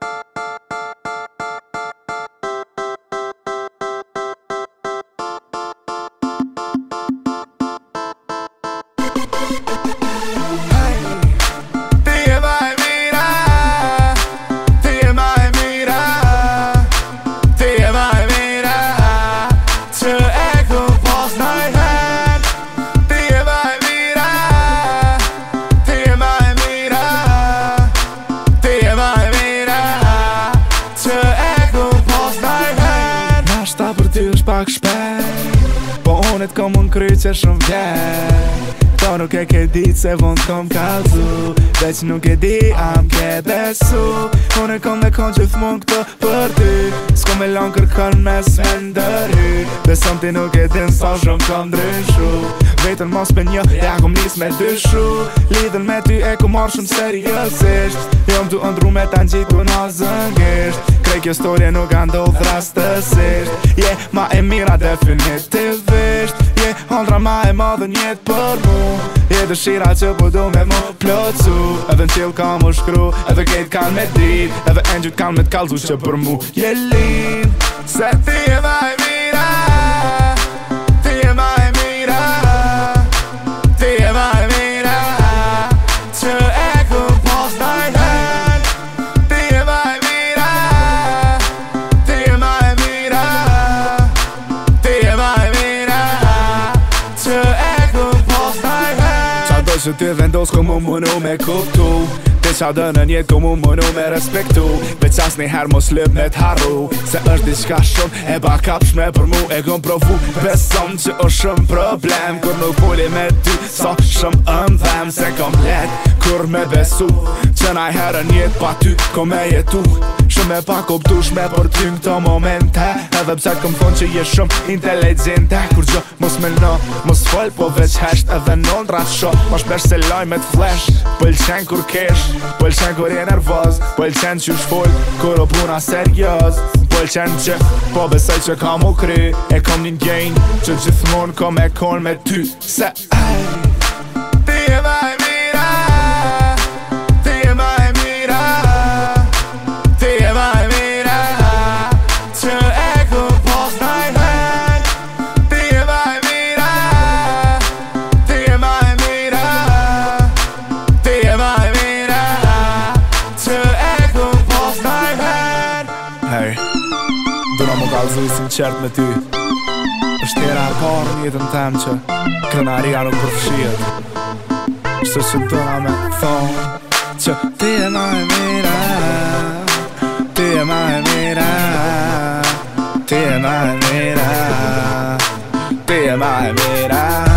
あ pak shpej Po unë t'ko mund kry që shumë vjej Kto nuk e ke di që se vonë t'ko m'kallzu Veq nuk e di am ke besu Unë e kom dhe kon që thmun këto për ty S'ko me lonë kërkon me s'me ndërhy Besom ti nuk e din sa shumë t'ko ndryshu vetën mos me një e ja kom njës me dy shu Lidhen me ty e ku marrë shumë Jo më të ndru me ta në gjitu në zëngisht Krej kjo storje nuk ka ndodh Je yeah, ma e mira definitivisht Je yeah, hondra ma e madhen jetë për mu Je yeah, dëshira që po du me mu plëcu Edhe në qilë ka mu shkru Edhe kejt kan me dit Edhe në gjut kan me t'kallzu që për mu Je yeah, lin Se ti e vaj se ty e vendos ku mu mënu me kuptu Te qa dë në njetë ku mu mënu me respektu Ve qas një herë mos lëp me t'haru Se është diqka shumë e ba kapshme për mu E gëm provu beson që është shumë problem Kur nuk uli me ty sa shumë ëm dhem Se kom let kur me besu Që i herë njetë pa ty ku me jetu Shumë e pak optush me për ty në momente Edhe pësat këm thonë që jesh shumë inteligente Kur gjo mos me në, mos fol po veç hesht Edhe në në ratë ma shpesh se laj me t'flesh flesh Pëll qenë kur kesh, pëll qenë kur je nervoz Pëll qenë që shfull, kur o puna serios Pëll qenë që, po besaj që kam u kry E kom një njën, që gjithmon kom e kon me ty Se, ej Dëna më galë zëjë si qertë me ty është të era një në jetën temë që Krenaria në përfëshijët është të që në tëna me thonë Që ti e ma e mira Ti e ma e mira Ti e ma e mira Ti e ma e mira,